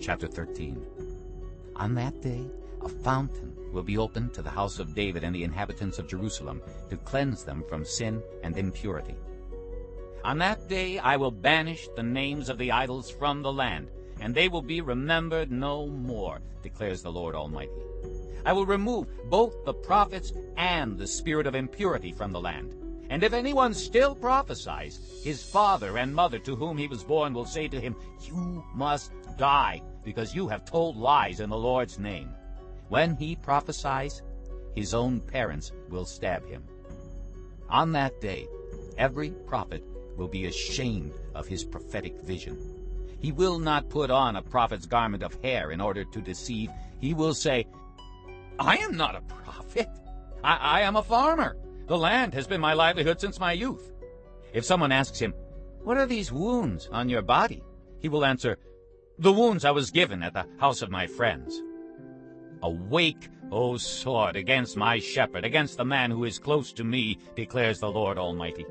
Chapter 13 On that day a fountain will be opened to the house of David and the inhabitants of Jerusalem to cleanse them from sin and impurity. On that day I will banish the names of the idols from the land, and they will be remembered no more, declares the Lord Almighty. I will remove both the prophets and the spirit of impurity from the land. And if anyone still prophesies, his father and mother to whom he was born will say to him, You must die, because you have told lies in the Lord's name. When he prophesies, his own parents will stab him. On that day, every prophet will be ashamed of his prophetic vision. He will not put on a prophet's garment of hair in order to deceive. He will say, I am not a prophet. I, I am a farmer. The land has been my livelihood since my youth. If someone asks him, What are these wounds on your body? He will answer, The wounds I was given at the house of my friends. Awake, O sword, against my shepherd, against the man who is close to me, declares the Lord Almighty.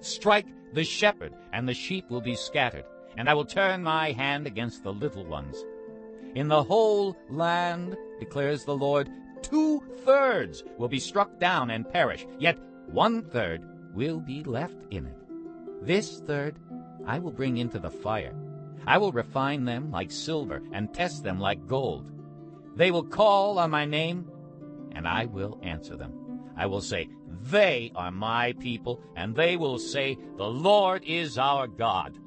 Strike the shepherd, and the sheep will be scattered, and I will turn my hand against the little ones. In the whole land, declares the Lord, two-thirds will be struck down and perish, yet one-third will be left in it. This third I will bring into the fire. I will refine them like silver and test them like gold. They will call on my name, and I will answer them. I will say, They are my people, and they will say, The Lord is our God.